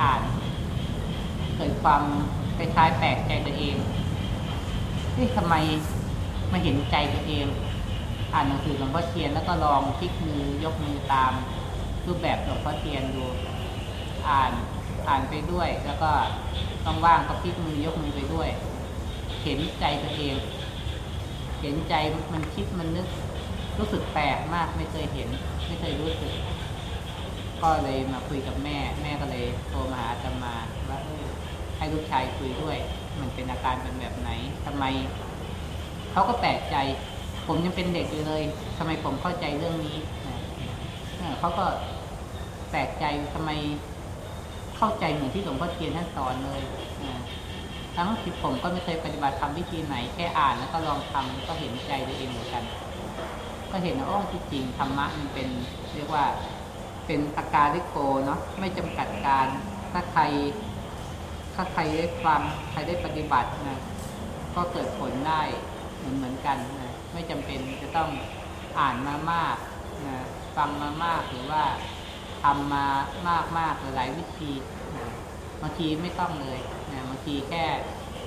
อ่าน เกิดความคล้ายๆแปลกใจตัวเองที่ทำไมมาเห็นใจตัวเอง อ่านหนังสือหลวงพ่อเทียนแล้วก็ลองพลิกมือยกมือตาม รูปแบบหลวงพ่อเทียนดู อ่านอ่านไปด้วย แล้วก็ต้องว่างก็พลิกมือยกมือไปด้วย เห็นใจตัวเอง เห็นใจมันคิดมันนึก รู้สึกแปลกมากไม่เคยเห็น ไม่เคยรู้สึก ก็เลยมาคุยกับแม่ แม่ก็เลยโทรมาหาอาตมาว่าให้ลูกชายคุยด้วย มันเป็นอาการเป็นแบบไหนทำไมเขาก็แปลกใจ ผมยังเป็นเด็กอยู่เลยทำไมผมเข้าใจเรื่องนี้เขาก็แปลกใจทำไมเข้าใจเหมือนที่หลวงพ่อเทียนท่านสอนเลยทั้งที่ผมก็ไม่เคยปฏิบัติทำวิธีไหนแค่อ่านแล้วก็ลองทำก็เห็นใจตัวเองเหมือนกัน ก็เห็นว่าอ้อที่จริงธรรมะมันเป็นเรียกว่า เป็นอาการลิโกเนาะไม่จำกัดการ ถ้าใคร ถ้าใครได้ฟังใครได้ปฏิบัตินะก็เกิดผลได้เหมือนเหมือนกันนะไม่จำเป็นจะต้องอ่านมามากนะฟังมามากหรือว่าทำมามากมากหลายวิธีนะบางทีไม่ต้องเลยนะบางทีแค่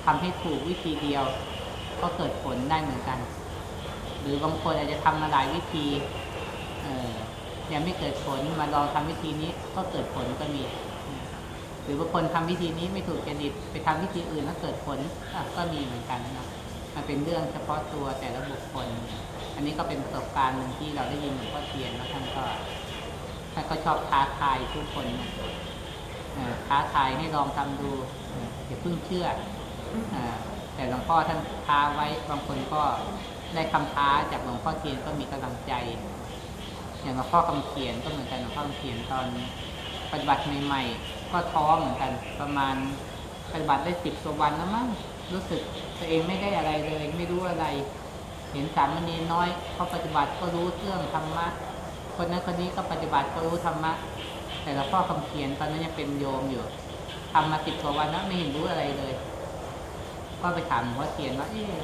ทำให้ถูกวิธีเดียว ก็เกิดผลได้เหมือนกัน หรือบางคนอาจจะทำมาหลายวิธี เออ ยังไม่เกิดผลมาลองทำวิธีนี้ก็เกิดผลก็มี หรือบางคนทำวิธีนี้ไม่ถูกจริตไปทำวิธีอื่นแล้วเกิดผลก็มีเหมือนกันนะมันเป็นเรื่องเฉพาะตัวแต่ละบุคคล อันนี้ก็เป็นประสบการณ์หนึ่งที่เราได้ยินหลวงพ่อเทียนแล้วท่านก็ท่านก็ชอบท้าทายทุกคนนะท้าทายให้ลองทำดูอย่าเพิ่งเชื่อแต่หลวงพ่อท่านท้าไว้บางคนก็ได้คำท้าจากหลวงพ่อเทียนก็มีกำลังใจ อย่างหลวงพ่อคำเขียนก็เหมือนกันหลวงพ่อคำเขียนตอนปฏิบัติใหม่ๆก็ท้อเหมือนกัน ประมาณปฏิบัติได้สิบกว่าวันแล้วมั้งรู้สึกตัวเองไม่ได้อะไรเลยไม่รู้อะไร เห็นสามเณรน้อยเขาปฏิบัติก็รู้เรื่องธรรมะคนนั้นคนนี้ก็ปฏิบัติก็รู้ธรรมะแต่หลวงพ่อคำเขียนตอนนั้นยังเป็นโยมอยู่ทำมาสิบกว่าวันแล้วไม่เห็นรู้อะไรเลย ก็ไปถามหลวงพ่อเขียนว่าเออ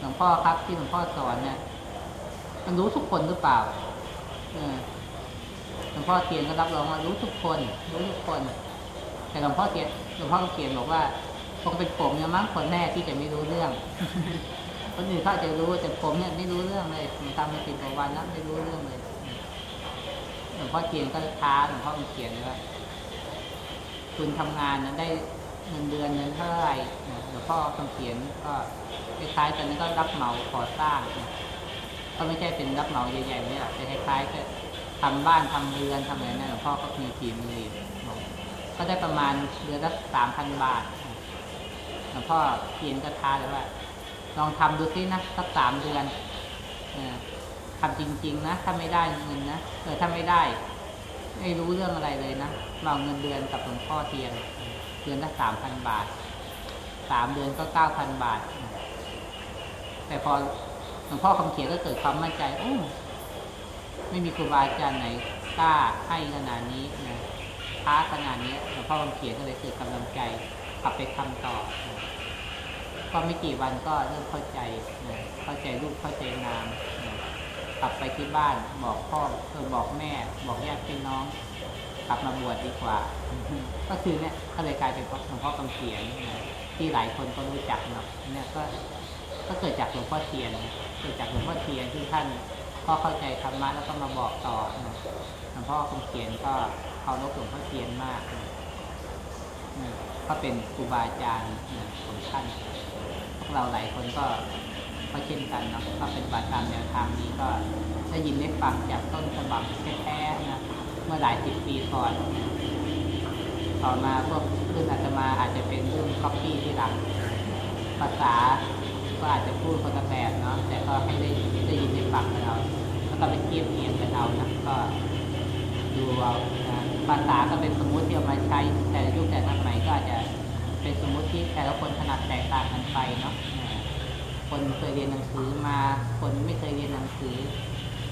หลวงพ่อครับที่หลวงพ่อสอนเนี่ยมันรู้ทุกคนหรือเปล่า หลวงพ่อเขียนก็รับรองว่ารู้ทุกคน รู้ทุกคน แต่หลวงพ่อเขียนหลวงพ่อเขียนบอกว่าคงเป็นผมเนี่ยมั้งคนแรกที่จะไม่รู้เรื่องคนอื่นเขาจะรู้แต่ผมเนี่ยไม่รู้เรื่องเลยผมทำมาสิบกว่าวันแล้วไม่รู้เรื่องเลยหลวงพ่อเขียนก็ท้าหลวงพ่อเขียนว่าคุณทำงานนั้นได้เงินเดือนเงินเท่าไหร่หลวงพ่อคำเขียนก็คล้ายๆกันนั้นก็รับเหมาก่อสร้าง ก็ไม่ใช่เป็นรับเหมาใหญ่ๆเนี่ยแต่คล้ายๆก็ทำบ้านทำเรือนทำอะไรนั่นหลวงพ่อก็มีทีมมือก็ได้ประมาณเดือนละสามพันบาทหลวงพ่อเขียนกระทาเลยว่า ลองทำดูซินะสักสามเดือนทำจริง ๆ นะถ้าไม่ได้เงินนะเออถ้าไม่ได้ไม่รู้เรื่องอะไรเลยนะเราเงินเดือนกับหลวงพ่อเทียนเดือนละสามพันบาทสามเดือนก็เก้าพันบาท แต่พอ หลวงพ่อคำเขียนก็เกิดความมั่นใจโอ้ไม่มีครูบาอาจารย์ไหนกล้าให้ขนาดนี้นะท้าขนาดนี้หลวงพ่อคำเขียนก็เลยเกิดกำลังใจกลับไปทำต่อก็ไม่กี่วันก็เริ่มเข้าใจนะเข้าใจรูปเข้าใจนามนะกลับไปที่บ้านบอกพ่อเออบอกแม่ บอกญาติพี่น้อง กลับมาบวชดดีกว่า ก็คือเนี่ยก็เลยกลายเป็นหลวงพ่อคำเขียนนะที่หลายคนก็รู้จักเนาะเนี่ยก็ ก็เกิดจากหลวงพ่อเทียนเกิดจากหลวงพ่อเทียนที่ท่านพ่อเข้าใจธรรมะแล้วก็มาบอกต่อหลวงพ่อคำเขียนก็เคารพหลวงพ่อเทียนมากก็เป็นครูบาอาจารย์ของท่านพวกเราหลายคนก็ก็เช่นกันนะก็เป็นบัตรตามแนวทางนี้ก็ได้ยินได้ฟังจากต้นฉบับแท้ๆนะเมื่อหลายสิบปีก่อนต่อมาพวกรุ่นอาตมาอาจจะเป็นรุ่นก๊อปปี้ที่หลังภาษา ก็อาจจะพูดคนละแบบเนาะแต่ก็ให้ได้ได้ยินได้ฟังเราแล้วก็ไปเทียบเทียงกันเอานะก็ดูเอาภาษาก็เป็นสมมุติที่เอามาใช้ แต่ยุคแต่สมัยก็อาจจะเป็นสมมุติที่แต่ละคนถนัดแตกต่างกันไปเนาะคนเคยเรียนหนังสือมา คนไม่เคยเรียนหนังสือ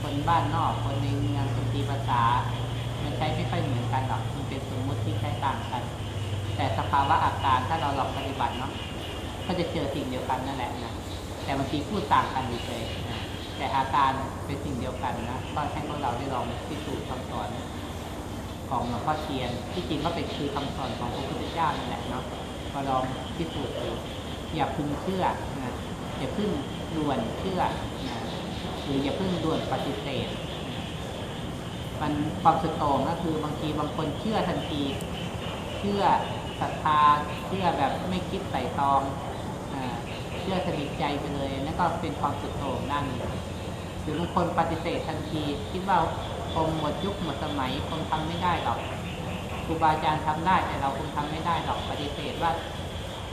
คนบ้านนอก คนในเมืองคนตีภาษา มันใช้ไม่ค่อยเหมือนกันหรอก มันเป็นสมมุติที่ใช้ต่างกัน แต่สภาวะอาการถ้าเราลองปฏิบัติเนาะ ก็จะเจอสิ่งเดียวกันนั่นแหละนะแต่บางทีพูดต่างกันเฉยแต่อาการเป็นสิ่งเดียวกันนะก็ให้พวกเราได้ลองพิสูจน์คำสอนของหลวงพ่อเทียน ที่จริงก็เป็นคือคำสอนของพระพุทธเจ้านั่นแหละเนาะมาลองพิสูจน์ดูอย่าพึงเชื่อนะอย่าพึ่งด่วนเชื่อนะหรืออย่าพึ่งด่วนปฏิเสธมันความสุดโต่งก็คือบางทีบางคนเชื่อทันที เชื่อศรัทธาเชื่อแบบไม่คิดใส่ตอง เชื่อสนิทใจไปเลยนั่นก็เป็นความสุดโต่งด้านนี้หรือบางคนปฏิเสธทันที คิดว่าคงหมดยุคหมดสมัยคงทำไม่ได้หรอกครูบาอาจารย์ทำได้แต่เราคงทำไม่ได้หรอกปฏิเสธว่า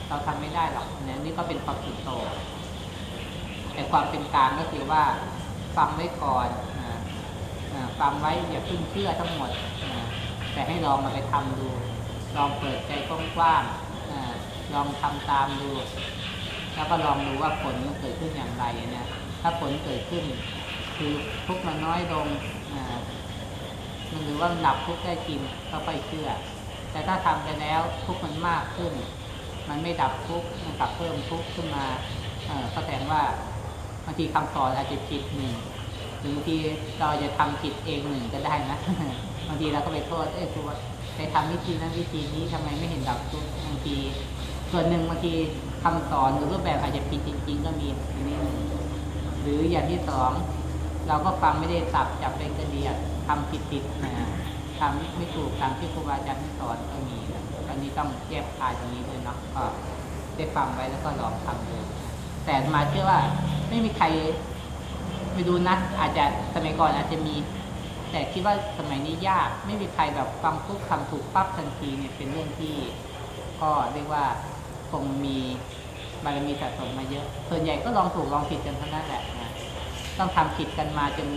เราทำไม่ได้หรอกเนี่ยนี่ก็เป็นความสุดโต่งแต่ความเป็นกลางก็คือว่าฟังไว้ก่อนฟังไว้อย่าพึ่งเชื่อทั้งหมด แต่ให้ลองมาไปทำดู ลองเปิดใจกว้างๆลองทำตามดู แล้วก็ลองดูว่าผลมันเกิดขึ้นอย่างไรเนี่ยถ้าผลเกิดขึ้น คือทุกมันน้อยลงมันหรือว่าหนับทุกได้จริงก็ไปเชื่อ แต่ถ้าทำไปแล้วทุกมันมากขึ้น มันไม่ดับทุกมันกลับเพิ่มทุกขึ้นมาแสดงว่าบางทีคำสอนอาจจะผิดหนึ่งหรือบางทีเราจะทำผิดเองหนึ่งก็ได้นะบางทีเราก็ไปโทษเอ้ยครูไปทำวิธีนั้นวิธีนี้ทำไมไม่เห็นดับทุกบางทีส่วนหนึ่งบางที คำสอนหรือรูปแบบอาจจะผิดจริง ๆ ก็มีนี้หรืออย่างที่สองเราก็ฟังไม่ได้สับจับเป็นกระเดียดทำผิดๆนะทำไม่ถูกตามที่ครูบาอาจารย์สอนก็มีตอนนี้ต้องแยกคายตรงนี้ด้วยเนาะก็ได้ฟังไว้แล้วก็ลองทำดูแต่มาเชื่อว่าไม่มีใครไปดูนะอาจจะสมัยก่อนอาจจะมี แต่คิดว่าสมัยนี้ยาก ไม่มีใครแบบฟังปุ๊บคำถูกปั๊บทันทีเนี่ยเป็นเรื่องที่ ก็เรียกว่า คงมีบารมีสะสมมาเยอะ ส่วนใหญ่ก็ลองถูกลองผิดกันทั้งนั้นแหละนะต้องทำผิดกันมาจน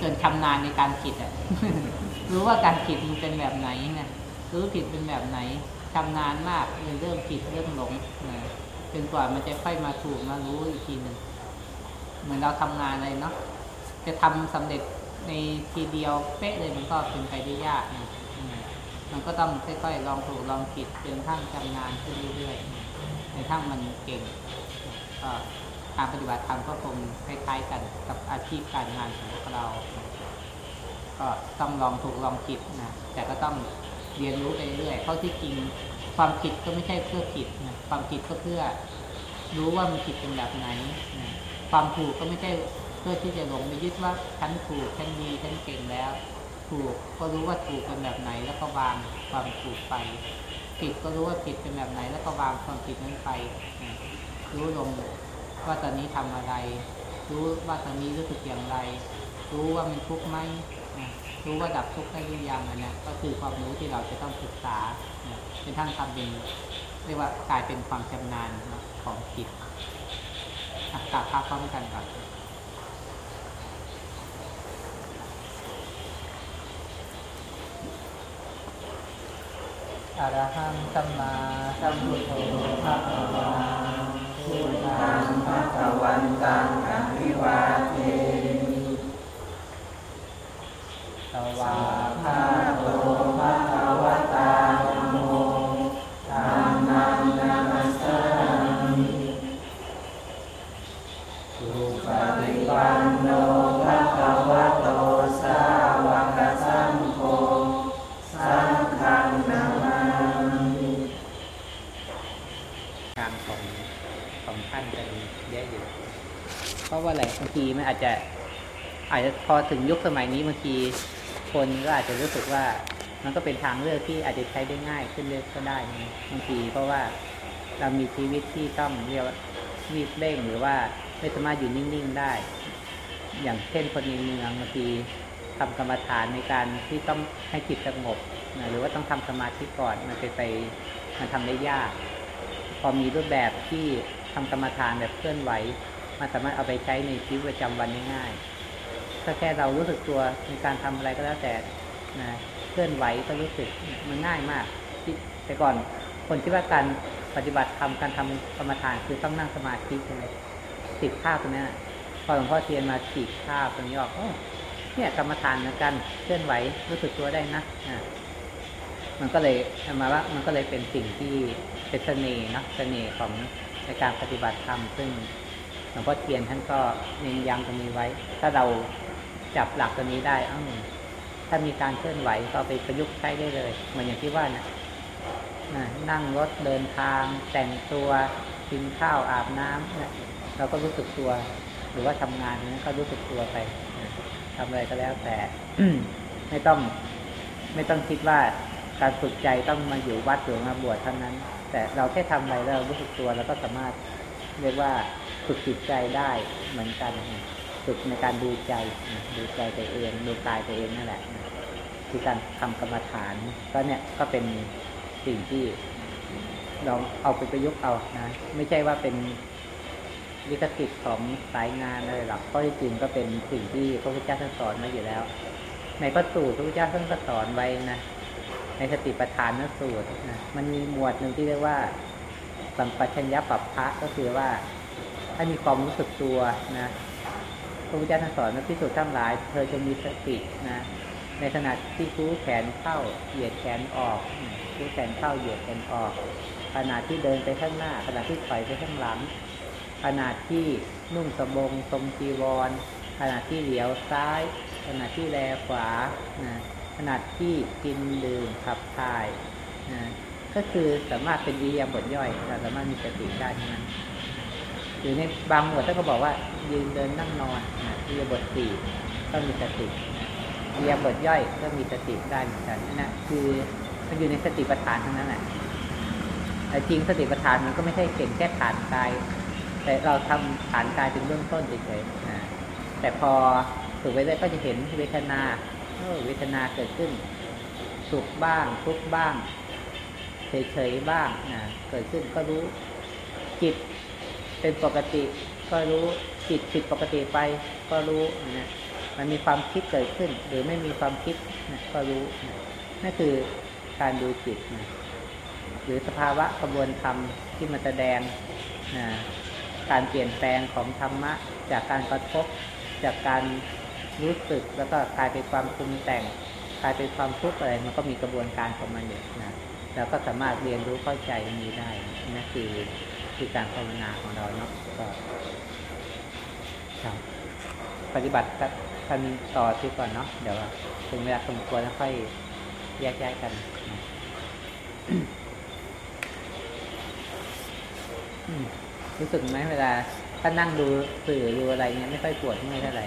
จนชำนาญในการผิดอะ รู้ว่าการผิดมันเป็นแบบไหนนะรู้ผิดเป็นแบบไหนชำนาญมากเลยเริ่มผิดเริ่มหลงนะจนกว่ามันจะค่อยมาถูกมารู้อีกทีหนึ่งเหมือนเราทำงานอะไรเนาะจะทำสำเร็จในทีเดียวเป๊ะเลยมันก็เป็นไปได้ยากนะ มันก็ต้องค่อยๆลองถูกลองผิดจนทั้งชำนาญขึ้นเรื่อยๆในทั้งมันเก่งก็การปฏิบัติธรรมก็คงคล้ายๆกันกับอาชีพการงานของพวกเรา ก็ต้องลองถูกลองผิดนะแต่ก็ต้องเรียนรู้ไปเรื่อยเพราะที่จริงความผิดก็ไม่ใช่เพื่อผิดนะความผิดก็เพื่อรู้ว่ามันผิดเป็นแบบไหนนะความถูกก็ไม่ใช่เพื่อที่จะหลงไปยึดว่าฉันถูกฉันดีฉันเก่งแล้ว ถูกก็รู้ว่าถูกเป็นแบบไหน แล้วก็วางความถูกไปผิดก็รู้ว่าผิดเป็นแบบไหน แล้วก็วางความผิดนั้นไป รู้ลงว่าตอนนี้ทำอะไร รู้ว่าตอนนี้รู้สึกอย่างไร รู้ว่ามันทุกข์ไหมรู้ว่าดับทุกข์ได้หรือยังนะก็คือความรู้ที่เราจะต้องศึกษาเป็นทั้งทำเป็นเรียกว่ากลายเป็นความชำนาญของจิตกราบพระพร้อมกันก่อน อรหังสัมมาสัมพุทโธพระ เพราะว่าอะไรบางทีมันอาจจะอาจจะพอถึงยุคสมัยนี้บางทีคนก็อาจจะรู้สึกว่ามันก็เป็นทางเลือกที่อาจจะใช้ได้ง่ายขึ้นเรื่อยก็ได้นะบางทีเพราะว่าเรามีชีวิตที่ต้องเรียกว่ารีบเร่งหรือว่าไม่สามารถอยู่นิ่งๆได้ อย่างเช่นคนในเมืองบางทีทำกรรมฐานในการที่ต้องให้จิตสงบนะหรือว่าต้องทำสมาธิก่อนมันไปไปมันทำได้ยาก พอมีรูปแบบที่ทำกรรมฐานแบบเคลื่อนไหว มันสามารถเอาไปใช้ในชีวิตประจำวันได้ง่ายถ้าแค่เรารู้สึกตัวในการทำอะไรก็แล้วแต่นะเคลื่อนไหวก็รู้สึกมันง่ายมากแต่ก่อนคนคิดว่าการปฏิบัติทำการทำกรรมฐานคือต้องนั่งสมาธิใช่ไหมติดภาพตรงนี้พอหลวงพ่อเทียนมาฉีกภาพตรงนี้ออกเนี่ยกรรมฐานเหมือนกันเคลื่อนไหวรู้สึกตัวได้นะอ่ามันก็เลยมาว่ามันก็เลยเป็นสิ่งที่เป็นเสน่ห์นะเสน่ห์ของในการปฏิบัติธรรมซึ่ง หลวงพ่อเทียนท่านก็เน้นย้ำตรงนี้ไว้ ถ้าเราจับหลักตัวนี้ได้อ้าวถ้ามีการเคลื่อนไหวก็ไปประยุกต์ใช้ได้เลย เหมือนอย่างที่ว่านะนั่งรถเดินทาง แต่งตัวกินข้าวอาบน้ำนะเราก็รู้สึกตัว หรือว่าทำงานนั้นก็รู้สึกตัวไปทำอะไรก็แล้วแต่ไม่ต้อง ไม่ต้องคิดว่าการฝึกใจต้องมาอยู่วัดหรือมาบวชเท่านั้น แต่เราแค่ทำอะไรแล้วรู้สึกตัวแล้วก็สามารถเรียกว่า ฝึกจิตใจได้เหมือนกัน ฝึกในการดูใจดูใจตัวเองดูกายตัวเองนั่นแหละคือการทำกรรมฐานก็เนี่ยก็เป็นสิ่งที่เราเอาไปประยุกต์เอานะ ไม่ใช่ว่าเป็นลิขสิทธิ์ของสายงานอะไรหรอกก็จริงก็เป็นสิ่งที่พระพุทธเจ้าท่านสอนมาอยู่แล้ว ในพระสูตรพระพุทธเจ้าท่านก็สอนไว้นะในสติปัฏฐานนสูตรนะมันมีหมวดหนึ่งที่เรียกว่าสัมปชัญญะปัปพะก็คือว่า ถ้ามีความรู้สึกตัวนะพระพุทธเจ้าสอนว่าพิสูจน์ทั้งหลาย เธอจะมีสตินะ ในขณะที่คู่แขนเข้าเหยียดแขนออกคู่แขนเข้าเหยียดแขนออก ขณะที่เดินไปข้างหน้า ขณะที่ถอยไปข้างหลัง ขณะที่นุ่งสบงทรงจีวร ขณะที่เหลียวซ้าย ขณะที่แลขวานะขณะที่กินดื่มขับถ่ายนะก็คือสามารถเป็นวิยาบทย่อยเราสามารถมีสติได้ทั้งนั้น หรือในบางหมวดท่านก็บอกว่า ยืนเดินนั่งนอนนะวิยบทสี่ก็มีสติวิยบทย่อยก็มีสติได้เหมือนกันนะคือมันอยู่ในสติปัฏฐานทั้งนั้นแหละแต่จริงสติปัฏฐานมันก็ไม่ใช่เก่งแค่ฐานกาย แต่เราทำฐานกายเป็นเบื้องต้นเฉยๆนะแต่พอฝึกไปเรื่อยก็จะเห็นเวทนาเวทนาเกิดขึ้น สุขบ้าง ทุกบ้าง เฉยๆบ้างนะเกิดขึ้นก็รู้จิต เป็นปกติก็รู้จิตผิดปกติไปก็รู้นะมันมีความคิดเกิดขึ้น หรือไม่มีความคิดนะก็รู้นะนั่นคือการดูจิตนะหรือสภาวะกระบวนธรรมที่มันแสดงนะการเปลี่ยนแปลงของธรรมะ จากการกระทบจากการรู้สึกแล้วก็กลายเป็นความปรุงแต่งกลายเป็นความทุกข์อะไรมันก็มีกระบวนการของมันอยู่นะเราก็สามารถเรียนรู้เข้าใจนี้ได้นั่นคือ คือการภาวนาของเราเนาะก็ครับปฏิบัติท่านต่อที่ก่อนเนาะเดี๋ยวถึงเวลาสมควรแล้วค่อยแยกย้ายกันนะรู้สึกไหมเวลาถ้านั่งดูสื่อดูอะไรเงี้ยไม่ค่อยปวดเมื่อยเท่าไหร่